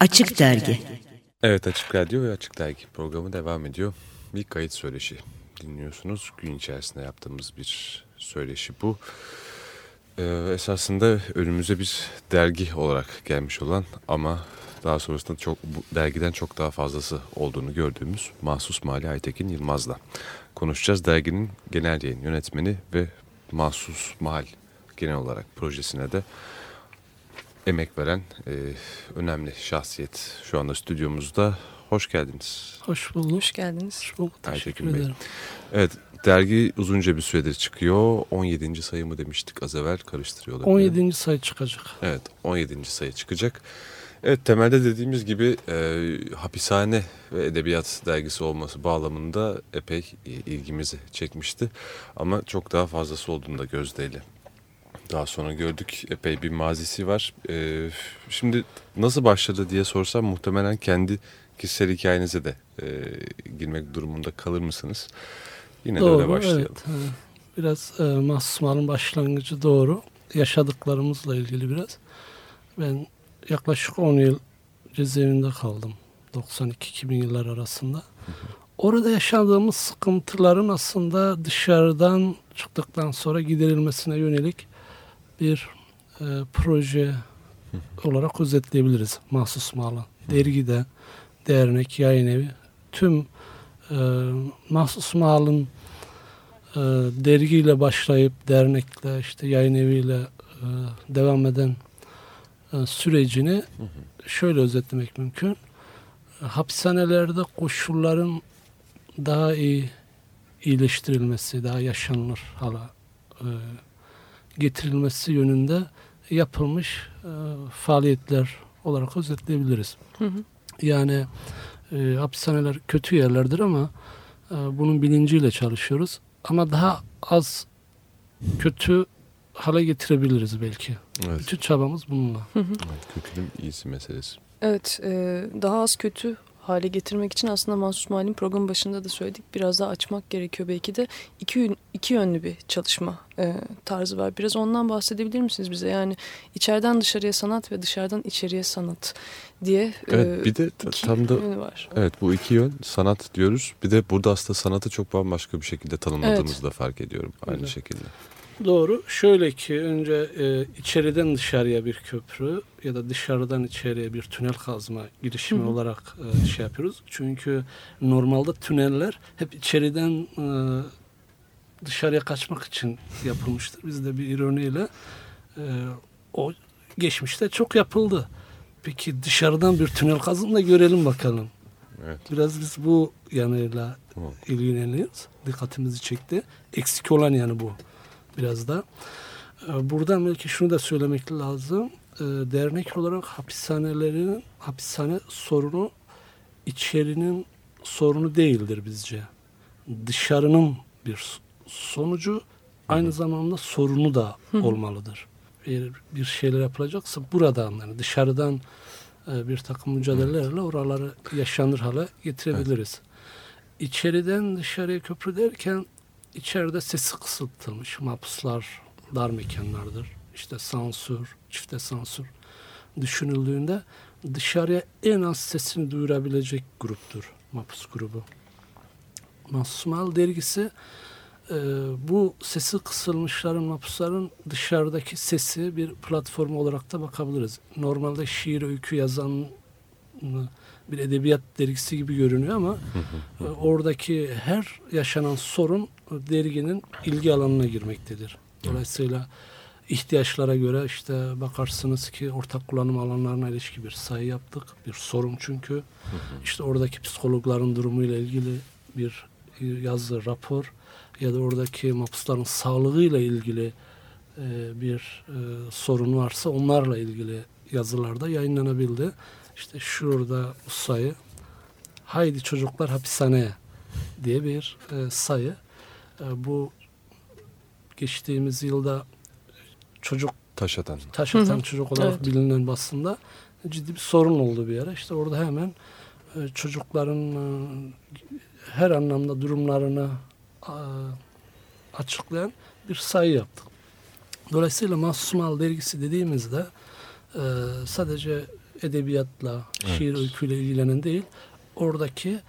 Açık Dergi Evet Açık Radyo ve Açık Dergi programı devam ediyor. Bir kayıt söyleşi dinliyorsunuz. Gün içerisinde yaptığımız bir söyleşi bu. Ee, esasında önümüze bir dergi olarak gelmiş olan ama daha sonrasında çok bu dergiden çok daha fazlası olduğunu gördüğümüz Mahsus Mali Aytekin Yılmaz'la konuşacağız. Derginin genel yayın yönetmeni ve Mahsus Mal genel olarak projesine de emek veren e, önemli şahsiyet şu anda stüdyomuzda. Hoş geldiniz. Hoş bulduk. Hoş geldiniz. Hoş bulduk. Teşekkür Aytekin Bey. ederim. Evet dergi uzunca bir süredir çıkıyor. 17. sayı mı demiştik az evvel karıştırıyorlar. 17. sayı çıkacak. Evet 17. sayı çıkacak. Evet temelde dediğimiz gibi e, hapishane ve edebiyat dergisi olması bağlamında epey e, ilgimizi çekmişti. Ama çok daha fazlası olduğunu da gözdeyle daha sonra gördük. Epey bir mazisi var. E, şimdi nasıl başladı diye sorsam muhtemelen kendi kişisel hikayenize de e, girmek durumunda kalır mısınız? Yine de öyle doğru, başlayalım. evet. Biraz e, Mahsusmal'ın başlangıcı doğru. Yaşadıklarımızla ilgili biraz. Ben yaklaşık 10 yıl cezaevinde kaldım. 92-2000 yıllar arasında. Orada yaşadığımız sıkıntıların aslında dışarıdan çıktıktan sonra giderilmesine yönelik bir e, proje olarak özetleyebiliriz. Mahsus Mal'ı. Dergide, dernek, yayın evi, tüm e, Mahsus Mal'ın e, dergiyle başlayıp dernekle işte yayın eviyle e, devam eden e, sürecini şöyle özetlemek mümkün. Hapishanelerde koşulların daha iyi iyileştirilmesi, daha yaşanılır hala e, getirilmesi yönünde yapılmış e, faaliyetler olarak özetleyebiliriz. Hı hı. Yani e, hapishaneler kötü yerlerdir ama e, bunun bilinciyle çalışıyoruz. Ama daha az kötü hale getirebiliriz belki. Evet, Bütün çabamız bununla. evet, kötünün iyisi meselesi. Evet, e, daha az kötü hale getirmek için aslında Mahsus Mal'in programın başında da söyledik. Biraz daha açmak gerekiyor belki de. İki, iki yönlü bir çalışma e, tarzı var. Biraz ondan bahsedebilir misiniz bize? Yani içeriden dışarıya sanat ve dışarıdan içeriye sanat diye Evet e, bir de iki tam da yönü var. Evet bu iki yön sanat diyoruz. Bir de burada aslında sanatı çok bambaşka bir şekilde tanımladığımızı da fark ediyorum aynı Evet. şekilde. Doğru. Şöyle ki önce e, içeriden dışarıya bir köprü ya da dışarıdan içeriye bir tünel kazma girişimi hı. olarak e, şey yapıyoruz. Çünkü normalde tüneller hep içeriden e, dışarıya kaçmak için yapılmıştır. Biz de bir ironiyle e, o geçmişte çok yapıldı. Peki dışarıdan bir tünel kazın da görelim bakalım. Evet. Biraz biz bu yanıyla Tamam. ilgileniyoruz. Dikkatimizi çekti. Eksik olan yani bu biraz da. Ee, Buradan belki şunu da söylemek lazım. Ee, Dernek olarak hapishanelerin hapishane sorunu içerinin sorunu değildir bizce. Dışarının bir sonucu aynı zamanda sorunu da olmalıdır. Bir, bir şeyler yapılacaksa buradan yani dışarıdan e, bir takım mücadelelerle oraları yaşanır hale getirebiliriz. İçeriden dışarıya köprü derken içeride sesi kısıtılmış mahpuslar dar mekanlardır. İşte sansür, çifte sansür düşünüldüğünde dışarıya en az sesini duyurabilecek gruptur mahpus grubu. Mahsusmal dergisi e, bu sesi kısılmışların, mahpusların dışarıdaki sesi bir platform olarak da bakabiliriz. Normalde şiir, öykü yazan bir edebiyat dergisi gibi görünüyor ama e, oradaki her yaşanan sorun derginin ilgi alanına girmektedir. Dolayısıyla ihtiyaçlara göre işte bakarsınız ki ortak kullanım alanlarına ilişkin bir sayı yaptık. Bir sorun çünkü. İşte oradaki psikologların durumuyla ilgili bir yazı, rapor ya da oradaki mahpusların sağlığıyla ilgili e, bir e, sorun varsa onlarla ilgili yazılarda yayınlanabildi. İşte şurada bu sayı Haydi çocuklar hapishaneye diye bir e, sayı. E, bu geçtiğimiz yılda çocuk Taş atan. taş Hı hı. atan çocuk olarak Evet. bilinen basında ciddi bir sorun oldu bir ara. İşte orada hemen e, çocukların e, her anlamda durumlarını e, açıklayan bir sayı yaptık. Dolayısıyla Mahsus Mal dergisi dediğimizde e, sadece edebiyatla, Evet. şiir öyküyle ilgilenen değil, oradaki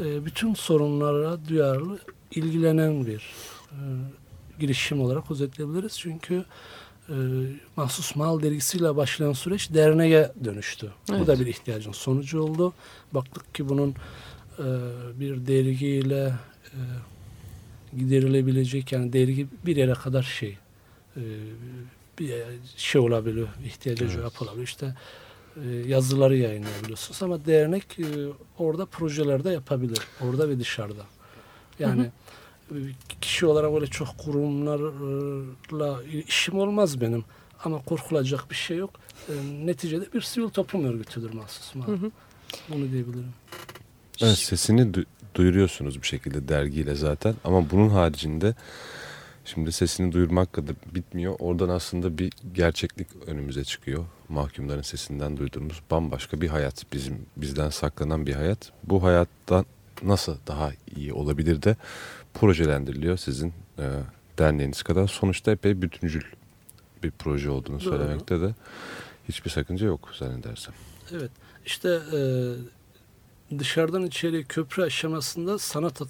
e, bütün sorunlara duyarlı, ilgilenen bir e, girişim olarak özetleyebiliriz. Çünkü e, Mahsus Mal dergisiyle başlayan süreç derneğe dönüştü. Bu Evet. da bir ihtiyacın sonucu oldu. Baktık ki bunun bir dergiyle e, giderilebilecek yani dergi bir yere kadar şey e, bir şey olabiliyor, ihtiyaca Evet. cevap olabiliyor. İşte e, yazıları yayınlayabiliyorsunuz ama dernek e, orada projelerde yapabilir. Orada ve dışarıda. Yani e, kişi olarak öyle çok kurumlarla işim olmaz benim. Ama korkulacak bir şey yok. E, neticede bir sivil toplum örgütüdür mahsus. Hı hı. Bunu diyebilirim. Evet, sesini du- duyuruyorsunuz bir şekilde dergiyle zaten ama bunun haricinde şimdi sesini duyurmakla da bitmiyor. Oradan aslında bir gerçeklik önümüze çıkıyor. Mahkumların sesinden duyduğumuz bambaşka bir hayat bizim bizden saklanan bir hayat. Bu hayattan nasıl daha iyi olabilir de projelendiriliyor sizin e, derneğiniz kadar. Sonuçta epey bütüncül bir proje olduğunu Doğru. söylemekte de hiçbir sakınca yok zannedersem. Evet. İşte e, dışarıdan içeri köprü aşamasında sanat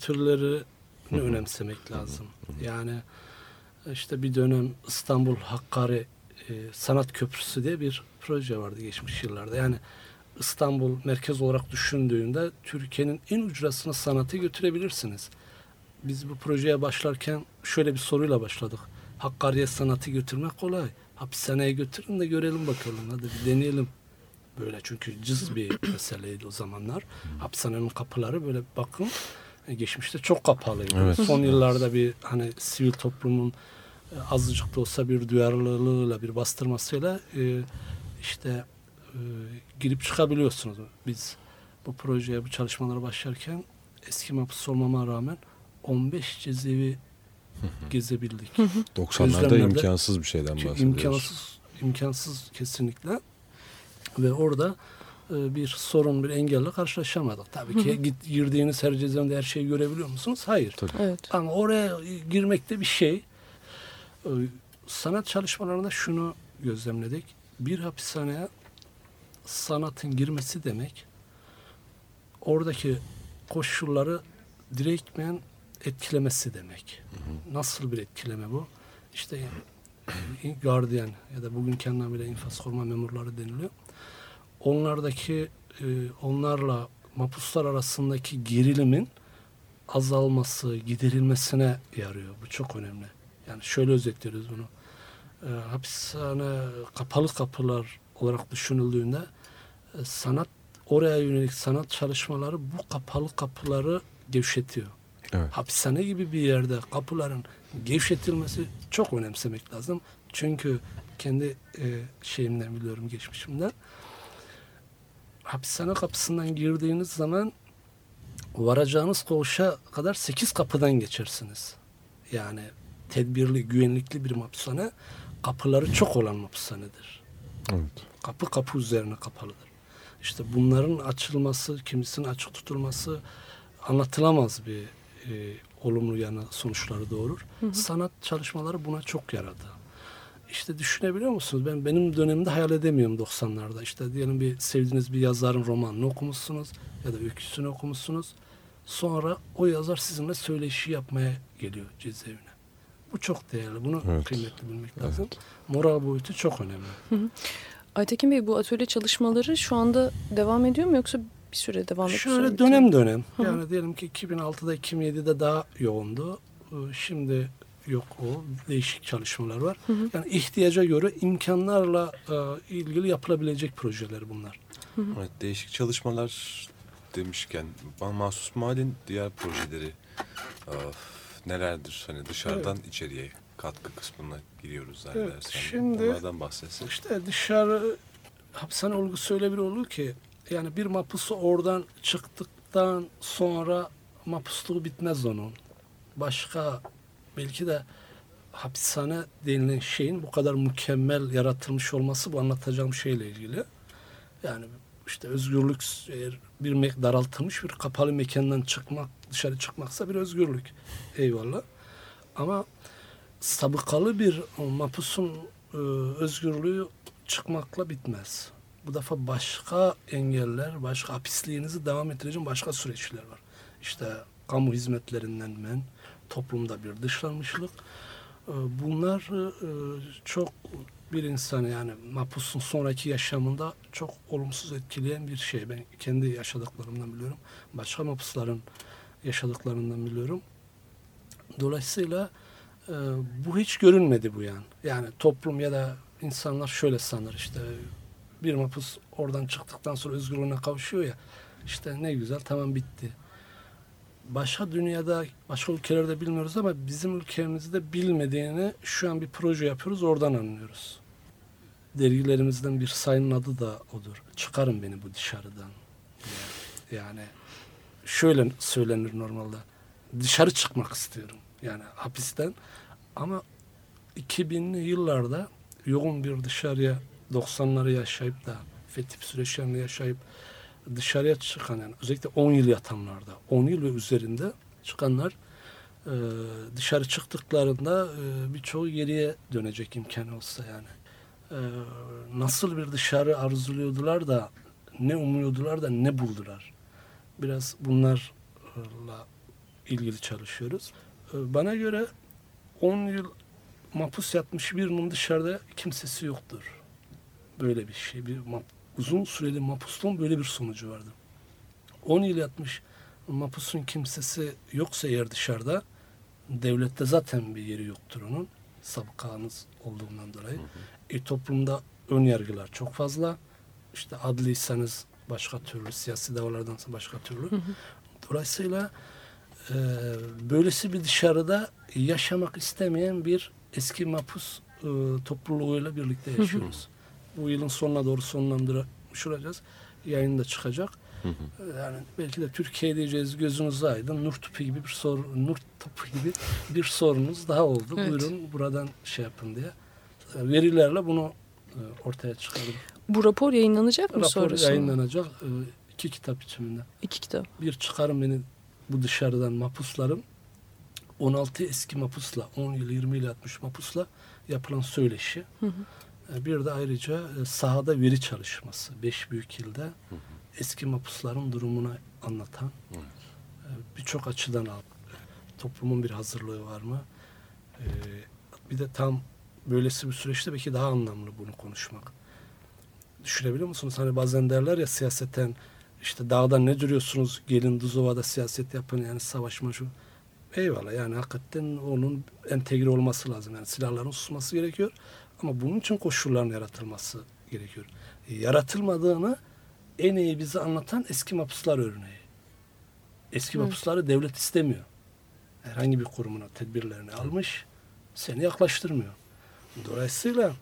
hı. önemsemek lazım. Yani işte bir dönem İstanbul Hakkari e, Sanat Köprüsü diye bir proje vardı geçmiş yıllarda. Yani İstanbul merkez olarak düşündüğünde Türkiye'nin en ucrasına sanatı götürebilirsiniz. Biz bu projeye başlarken şöyle bir soruyla başladık. Hakkari'ye sanatı götürmek kolay. Hapishaneye götürün de görelim bakalım. Hadi bir deneyelim. Böyle çünkü cız bir meseleydi o zamanlar. Hapishanenin kapıları böyle bakın e, geçmişte çok kapalıydı. Evet. Son yıllarda bir hani sivil toplumun e, azıcık da olsa bir duyarlılığıyla bir bastırmasıyla e, işte e, girip çıkabiliyorsunuz. Biz bu projeye bu çalışmalara başlarken eski mahpus olmama rağmen 15 cezaevi gezebildik. 90'larda Gözlemlerde- imkansız bir şeyden bahsediyoruz. imkansız, imkansız kesinlikle. Ve orada e, bir sorun, bir engelle karşılaşamadık. Tabii ki git girdiğiniz her cezaevinde her şeyi görebiliyor musunuz? Hayır. Evet. Ama oraya girmekte bir şey. Ee, Sanat çalışmalarında şunu gözlemledik. Bir hapishaneye sanatın girmesi demek oradaki koşulları direktmen etkilemesi demek. Nasıl bir etkileme bu? İşte gardiyan ya da bugünkü anlamıyla infaz koruma memurları deniliyor. Onlardaki e, onlarla mahpuslar arasındaki gerilimin azalması, giderilmesine yarıyor. Bu çok önemli. Yani şöyle özetliyoruz bunu. E, hapishane kapalı kapılar olarak düşünüldüğünde e, sanat oraya yönelik sanat çalışmaları bu kapalı kapıları gevşetiyor. Evet. Hapishane gibi bir yerde kapıların gevşetilmesi çok önemsemek lazım. Çünkü kendi e, şeyimden biliyorum geçmişimden. Hapishane kapısından girdiğiniz zaman varacağınız koğuşa kadar 8 kapıdan geçersiniz. Yani tedbirli, güvenlikli bir hapishane kapıları çok olan hapishanedir. Evet. Kapı kapı üzerine kapalıdır. İşte bunların açılması, kimisinin açık tutulması anlatılamaz bir e, olumlu yanı sonuçları doğurur. Sanat çalışmaları buna çok yaradı. İşte düşünebiliyor musunuz? Ben benim dönemimde hayal edemiyorum 90'larda. İşte diyelim bir sevdiğiniz bir yazarın romanını okumuşsunuz ya da öyküsünü okumuşsunuz. Sonra o yazar sizinle söyleşi yapmaya geliyor cezaevine. Bu çok değerli. Bunu Evet. kıymetli bilmek lazım. Evet. Moral boyutu çok önemli. Aytekin Bey bu atölye çalışmaları şu anda devam ediyor mu yoksa bir süre devam üzere Şöyle dönem dönem. Hı hı. Yani diyelim ki 2006'da 2007'de daha yoğundu. Ee, Şimdi yok o. Değişik çalışmalar var. Hı hı. Yani ihtiyaca göre imkanlarla e, ilgili yapılabilecek projeler bunlar. Evet, değişik çalışmalar demişken bana Mahsus Mal'in diğer projeleri of, nelerdir? Hani dışarıdan içeriye katkı kısmına giriyoruz zannedersem. şimdi- Onlardan bahsetsek. İşte dışarı hapishane olgusu öyle bir olgu ki yani bir mapusu oradan çıktıktan sonra mapusluğu bitmez onun. Başka belki de hapishane denilen şeyin bu kadar mükemmel yaratılmış olması bu anlatacağım şeyle ilgili. Yani işte özgürlük eğer bir daraltılmış bir kapalı mekandan çıkmak, dışarı çıkmaksa bir özgürlük. Eyvallah. Ama sabıkalı bir mapusun e, özgürlüğü çıkmakla bitmez. Bu defa başka engeller, başka hapisliğinizi devam ettireceğim başka süreçler var. İşte kamu hizmetlerinden men, toplumda bir dışlanmışlık. Ee, Bunlar e, çok bir insanı yani mapusun sonraki yaşamında çok olumsuz etkileyen bir şey. Ben kendi yaşadıklarımdan biliyorum. Başka mapusların yaşadıklarından biliyorum. Dolayısıyla e, bu hiç görünmedi bu yani. Yani toplum ya da insanlar şöyle sanır işte bir mapus oradan çıktıktan sonra özgürlüğüne kavuşuyor ya işte ne güzel tamam bitti. Başka dünyada, başka ülkelerde bilmiyoruz ama bizim ülkemizde bilmediğini şu an bir proje yapıyoruz oradan anlıyoruz. Dergilerimizden bir sayının adı da odur. Çıkarın beni bu dışarıdan. Yani şöyle söylenir normalde. Dışarı çıkmak istiyorum. Yani hapisten. Ama 2000'li yıllarda yoğun bir dışarıya 90'ları yaşayıp da fetih süreçlerini yaşayıp dışarıya çıkan yani özellikle 10 yıl yatanlarda 10 yıl ve üzerinde çıkanlar e, dışarı çıktıklarında e, birçoğu geriye dönecek imkanı olsa yani. E, nasıl bir dışarı arzuluyordular da ne umuyordular da ne buldular. Biraz bunlarla ilgili çalışıyoruz. E, bana göre 10 yıl mapus yatmış birinin dışarıda kimsesi yoktur. Böyle bir şey. Bir uzun süreli mapusluğun böyle bir sonucu vardı. 10 yıl yatmış mapusun kimsesi yoksa eğer dışarıda devlette zaten bir yeri yoktur onun. Sabıkanız olduğundan dolayı. E, toplumda ön yargılar çok fazla. İşte adliysanız başka türlü, siyasi davalardansa başka türlü. Dolayısıyla e, böylesi bir dışarıda yaşamak istemeyen bir eski mapus e, topluluğuyla birlikte yaşıyoruz. Bu yılın sonuna doğru sonlandırmış olacağız. Yayın da çıkacak. E, Yani belki de Türkiye diyeceğiz gözünüz aydın. Nur topu gibi bir sorun, nur topu gibi bir sorunuz daha oldu. Evet. Buyurun buradan şey yapın diye. E, Verilerle bunu e, ortaya çıkardım. Bu rapor yayınlanacak mı Rapor sonrasında? yayınlanacak e, iki kitap içinde. İki kitap. Bir çıkarım beni bu dışarıdan mapuslarım 16 eski mapusla 10 yıl 20 yıl 60 mapusla yapılan söyleşi. Hı hı. E, Bir de ayrıca e, sahada veri çalışması. 5 büyük ilde eski mapusların durumunu anlatan e, birçok açıdan al. Toplumun bir hazırlığı var mı? Bir de tam böylesi bir süreçte belki daha anlamlı bunu konuşmak. Düşünebiliyor musunuz? Hani bazen derler ya siyaseten işte dağda ne duruyorsunuz gelin Duzova'da siyaset yapın yani savaşma şu. Eyvallah yani hakikaten onun entegre olması lazım. Yani silahların susması gerekiyor. Ama bunun için koşulların yaratılması gerekiyor. E, yaratılmadığını en iyi bize anlatan eski mapuslar örneği. Eski Hı. mapusları devlet istemiyor. Herhangi bir kurumuna tedbirlerini almış, seni yaklaştırmıyor. Dolayısıyla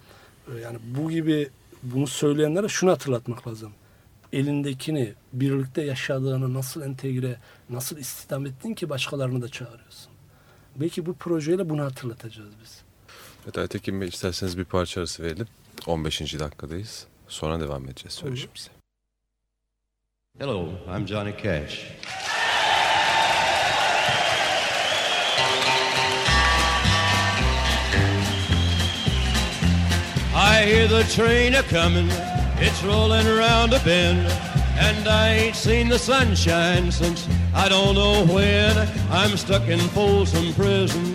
e, yani bu gibi bunu söyleyenlere şunu hatırlatmak lazım. Elindekini birlikte yaşadığını nasıl entegre, nasıl istihdam ettin ki başkalarını da çağırıyorsun. Belki bu projeyle bunu hatırlatacağız biz. Evet Aytekin Bey isterseniz bir parça arası verelim. 15. dakikadayız. Sonra devam edeceğiz söyleşimize. Hello, I'm Johnny Cash. I hear the train a coming, it's rolling around a bend, and I ain't seen the sunshine since I don't know when. I'm stuck in Folsom Prison,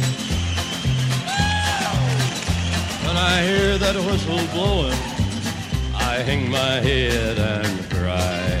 I hear that whistle blowing, I hang my head and cry.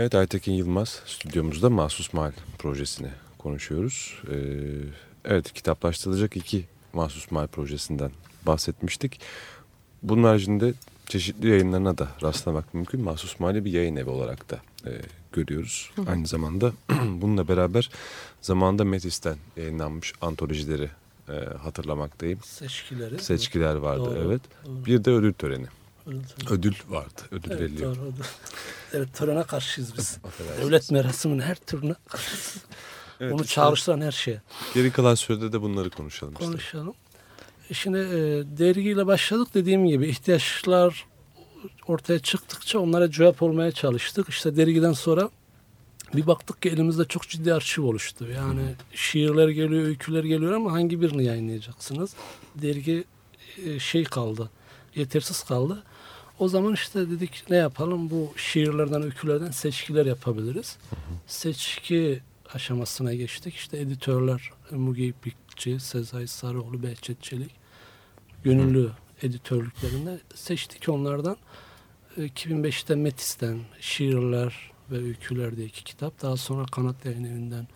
Evet Aytekin Yılmaz stüdyomuzda Mahsus Mahal projesini konuşuyoruz. Ee, evet kitaplaştırılacak iki Mahsus Mahal projesinden bahsetmiştik. Bunun haricinde çeşitli yayınlarına da rastlamak mümkün. Mahsus Mahal'i bir yayın evi olarak da e, görüyoruz. Hı. Aynı zamanda bununla beraber zamanında Metis'ten yayınlanmış antolojileri e, hatırlamaktayım. Seçkileri. Seçkiler vardı Doğru, evet. doğru. Bir de ödül töreni. Ödül, Ödül vardı. Ödül evet, veriliyor. Doğru, ödül. evet törene karşıyız biz. Devlet merasiminin her türüne karşıyız. Evet, Onu işte çağrıştıran her şeye. Geri kalan sürede de bunları konuşalım. işte. Konuşalım. E Şimdi e, dergiyle başladık dediğim gibi ihtiyaçlar ortaya çıktıkça onlara cevap olmaya çalıştık. İşte dergiden sonra bir baktık ki elimizde çok ciddi arşiv oluştu. Yani şiirler geliyor, öyküler geliyor ama hangi birini yayınlayacaksınız? Dergi e, şey kaldı, yetersiz kaldı. O zaman işte dedik ne yapalım? Bu şiirlerden, öykülerden seçkiler yapabiliriz. Seçki aşamasına geçtik. İşte editörler Mugi İpekçi, Sezai Sarıoğlu, Behçet Çelik gönüllü editörlüklerinde seçtik onlardan. E, 2005'te Metis'ten Şiirler ve Öyküler diye iki kitap. Daha sonra Kanat Yayın Evi'nden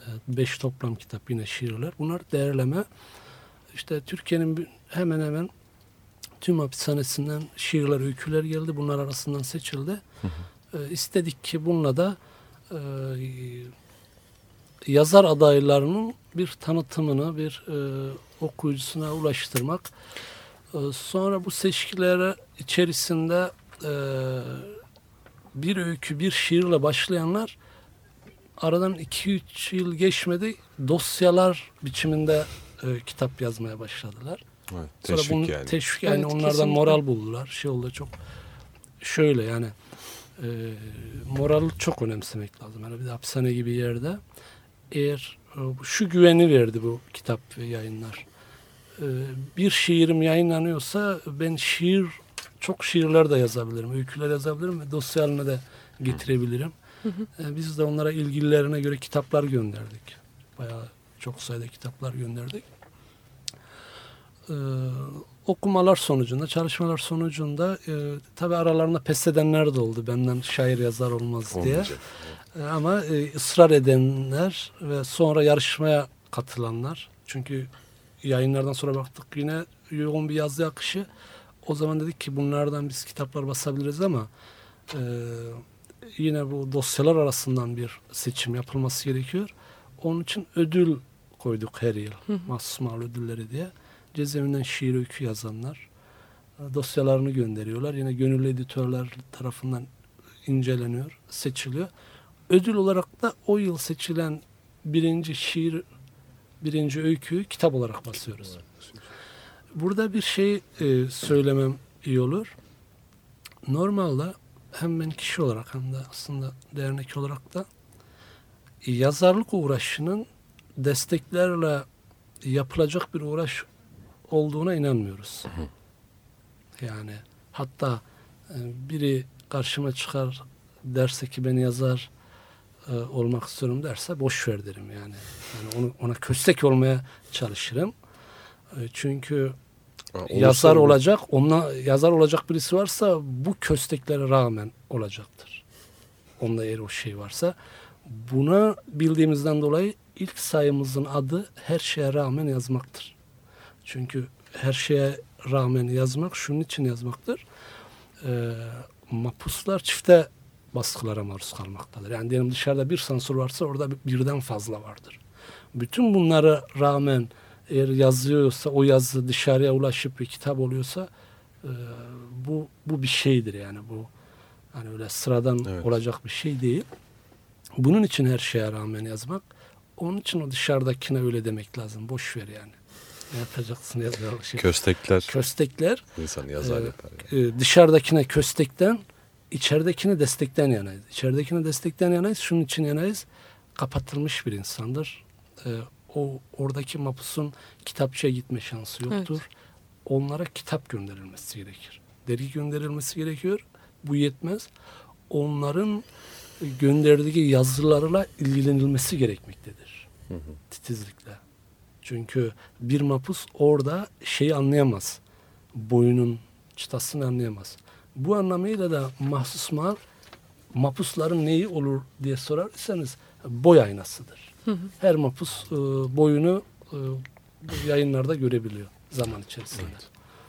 e, beş toplam kitap yine şiirler. Bunlar değerleme. İşte Türkiye'nin hemen hemen tüm hapishanesinden şiirler, öyküler geldi. Bunlar arasından seçildi. E, istedik ki bununla da e, yazar adaylarının bir tanıtımını bir e, okuyucusuna ulaştırmak. E, sonra bu seçkilere içerisinde e, bir öykü, bir şiirle başlayanlar aradan 2-3 yıl geçmedi dosyalar biçiminde e, kitap yazmaya başladılar. Evet, Sonra teşvik bunu yani. teşvik yani Evet, onlardan kesinlikle. moral buldular. Şey oldu çok şöyle yani e, moral çok önemsemek lazım. Yani bir de hapishane gibi yerde eğer e, şu güveni verdi bu kitap ve yayınlar. E, bir şiirim yayınlanıyorsa ben şiir çok şiirler de yazabilirim, öyküler yazabilirim ve dosya haline de getirebilirim. E, biz de onlara ilgililerine göre kitaplar gönderdik. Bayağı çok sayıda kitaplar gönderdik. Ee, okumalar sonucunda, çalışmalar sonucunda e, tabi aralarında pes edenler de oldu. Benden şair yazar olmaz diye. Olmayacak. E, ama e, ısrar edenler ve sonra yarışmaya katılanlar. Çünkü yayınlardan sonra baktık yine yoğun bir yazı akışı. O zaman dedik ki bunlardan biz kitaplar basabiliriz ama e, yine bu dosyalar arasından bir seçim yapılması gerekiyor. Onun için ödül koyduk her yıl. Mahsus mal ödülleri diye. Cezaevinden şiir öykü yazanlar e, dosyalarını gönderiyorlar. Yine gönüllü editörler tarafından inceleniyor, seçiliyor. Ödül olarak da o yıl seçilen birinci şiir, birinci öyküyü kitap olarak basıyoruz. Burada bir şey e, söylemem iyi olur. Normalde hem ben kişi olarak hem de aslında dernek olarak da yazarlık uğraşının desteklerle yapılacak bir uğraş olduğuna inanmıyoruz. Yani hatta e, biri karşıma çıkar derse ki ben yazar e, olmak istiyorum derse boş ver derim yani. yani onu, ona köstek olmaya çalışırım. E, çünkü Ha, yazar olur. olacak, onunla yazar olacak birisi varsa bu kösteklere rağmen olacaktır. onda eğer o şey varsa. Buna bildiğimizden dolayı ilk sayımızın adı her şeye rağmen yazmaktır. Çünkü her şeye rağmen yazmak şunun için yazmaktır. Ee, mapuslar çifte baskılara maruz kalmaktadır. Yani diyelim dışarıda bir sansür varsa orada birden fazla vardır. Bütün bunlara rağmen eğer yazıyorsa o yazı dışarıya ulaşıp bir kitap oluyorsa e, bu bu bir şeydir yani bu hani öyle sıradan Evet. olacak bir şey değil. Bunun için her şeye rağmen yazmak. Onun için o dışarıdakine öyle demek lazım. Boş ver yani. Ne yapacaksın yazar şey. Köstekler Köstekler insanı yazar Ee, yapar. Yani. e, dışarıdakine köstekten, içeridekine destekten yanayız. İçeridekine destekten yanayız. Şunun için yanayız. Kapatılmış bir insandır. E, o oradaki mapusun kitapçıya gitme şansı yoktur. Onlara kitap gönderilmesi gerekir. Dergi gönderilmesi gerekiyor. Bu yetmez. Onların gönderdiği yazılarla ilgilenilmesi gerekmektedir. Titizlikle. Çünkü bir mapus orada şeyi anlayamaz. Boyunun çıtasını anlayamaz. Bu anlamıyla da mahsus mal mapusların neyi olur diye sorarsanız boy aynasıdır. Her mapus e, boyunu e, yayınlarda görebiliyor zaman içerisinde.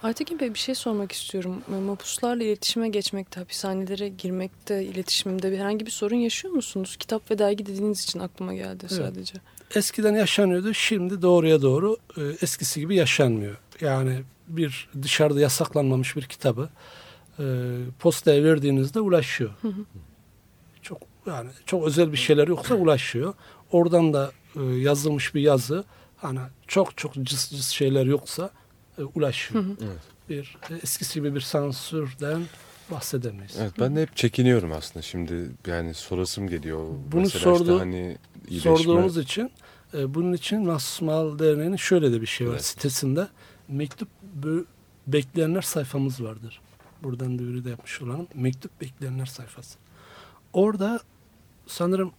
Aytekin Bey bir şey sormak istiyorum. E, Mapuslarla iletişime geçmekte, hapishanelere girmekte, iletişimde bir herhangi bir sorun yaşıyor musunuz? Kitap ve dergi dediğiniz için aklıma geldi sadece. Eskiden yaşanıyordu. Şimdi doğruya doğru e, eskisi gibi yaşanmıyor. Yani bir dışarıda yasaklanmamış bir kitabı e, postaya verdiğinizde ulaşıyor. Çok yani çok özel bir şeyler yoksa ulaşıyor. Oradan da e, yazılmış bir yazı hani çok çok cız cız şeyler yoksa e, ulaşıyor. Evet. Bir e, eskisi gibi bir sansürden bahsedemeyiz. Evet ben de hep çekiniyorum aslında şimdi yani sorasım geliyor. Bunu Mesela sordu- işte hani iyileşme- sorduğumuz için bunun için Mahsus Mal Derneği'nin şöyle de bir şey var Evet. sitesinde mektup bekleyenler sayfamız vardır. Buradan duyuru da yapmış olalım. Mektup bekleyenler sayfası. Orada sanırım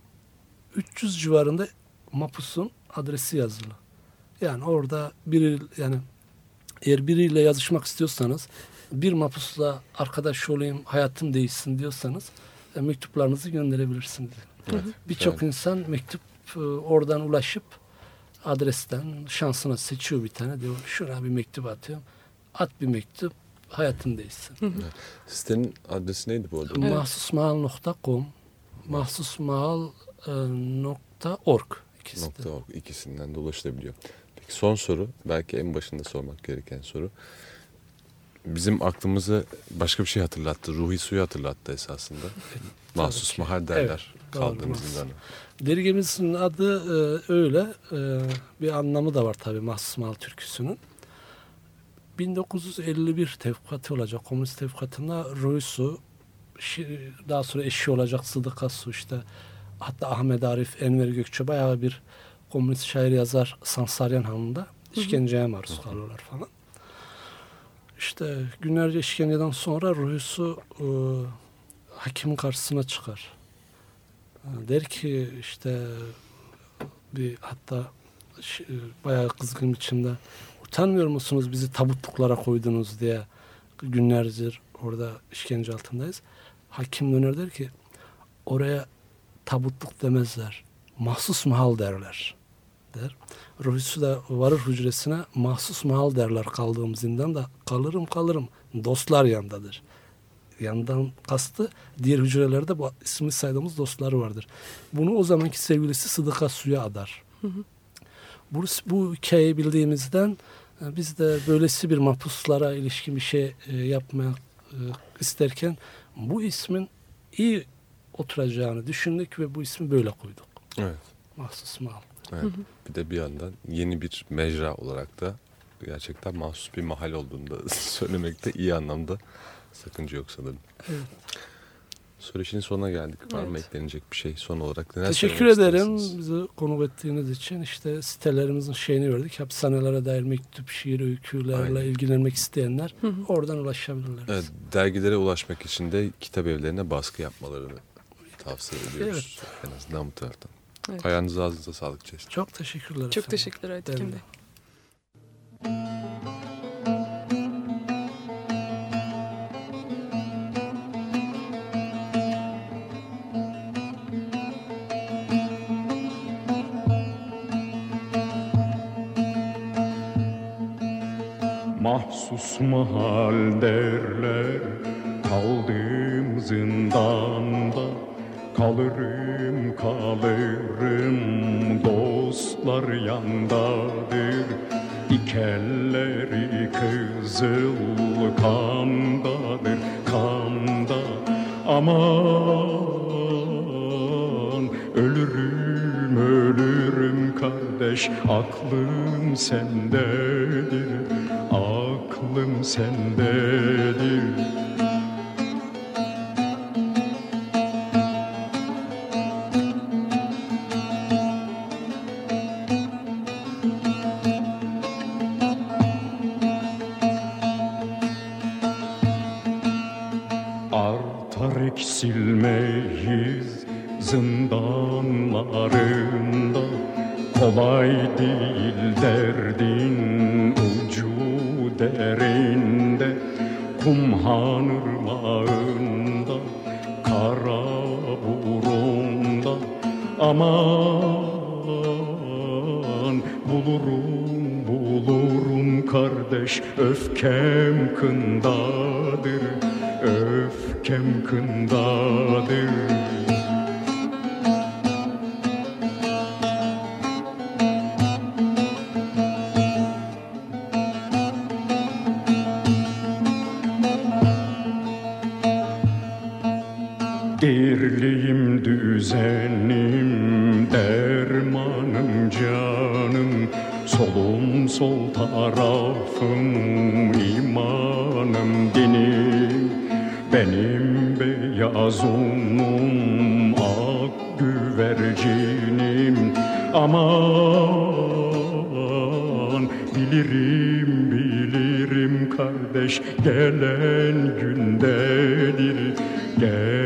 300 civarında Mapus'un adresi yazılı. Yani orada biri yani eğer biriyle yazışmak istiyorsanız bir Mapus'la arkadaş olayım hayatım değişsin diyorsanız e, mektuplarınızı gönderebilirsiniz. Evet. Birçok Evet. insan mektup e, oradan ulaşıp adresten şansına seçiyor bir tane diyor şuna bir mektup atıyorum. At bir mektup hayatın değişsin. Sitenin adresi neydi bu arada? Mahsusmaal.com mahsusmaal.org ikisi de. Nokta org ikisinden de ulaşılabiliyor. Peki son soru belki en başında sormak gereken soru. Bizim aklımızı başka bir şey hatırlattı. Ruhi suyu hatırlattı esasında. Mahsus mahal derler Evet, doğru, kaldığımız. Dergimizin adı e, öyle. E, bir anlamı da var tabii Mahsus Mal türküsünün. 1951 tevkatı olacak. Komünist tevkatında Ruisu, şi- daha sonra eşi olacak Sıdıka Su işte hatta Ahmet Arif, Enver Gökçe bayağı bir komünist şair yazar Sansaryan Hanı'nda işkenceye maruz kalıyorlar falan. İşte günlerce işkenceden sonra Ruisu e, hakimin karşısına çıkar. Der ki işte bir hatta bayağı kızgın biçimde utanmıyor musunuz bizi tabutluklara koydunuz diye günlerdir orada işkence altındayız. Hakim döner der ki oraya tabutluk demezler. Mahsus mahal derler der. Ruhusu da varır hücresine mahsus mahal derler kaldığım zindanda. Kalırım kalırım dostlar yandadır. Yandan kastı diğer hücrelerde bu ismi saydığımız dostları vardır. Bunu o zamanki sevgilisi Sıdıka Su'ya adar. Bu, bu hikayeyi bildiğimizden e, biz de böylesi bir mahpuslara ilişkin bir şey e, yapmaya e, isterken bu ismin iyi oturacağını düşündük ve bu ismi böyle koyduk. Evet. Mahsus mal. evet. Bir de bir yandan yeni bir mecra olarak da gerçekten mahsus bir mahal olduğunu da söylemekte iyi anlamda sakınca yok sanırım. Evet. Söyleşinin sonuna geldik. Var mı Evet. eklenecek bir şey son olarak? Neler Teşekkür ederim istersiniz? bizi konuk ettiğiniz için. İşte sitelerimizin şeyini verdik. Hapishanelere dair mektup, şiir, öykülerle Aynen. ilgilenmek isteyenler oradan ulaşabilirler. Evet, dergilere ulaşmak için de kitap evlerine baskı yapmalarını tavsiye ediyoruz. En azından bu taraftan. Evet. Ayağınıza ağzınıza sağlık Çeşit. Çok teşekkürler Çok efendim. teşekkürler de. Bey. Mahsus mahal derler? Kaldım zindanda Kalırım kalırım. Dostlar yandadır İkelleri kızıl kandadır kanda. Aman ölürüm ölürüm kardeş aklım sendedir aklım sendedir Artar eksilmeyiz zindanlarında. Kolay değil derdin derinde Kumhan ırmağında kara burunda. Aman bulurum bulurum kardeş öfkem kındadır öfkem kındadır canım Solum sol tarafım imanım dinim Benim beyaz unum ak güvercinim Aman bilirim bilirim kardeş gelen gündedir. Gelen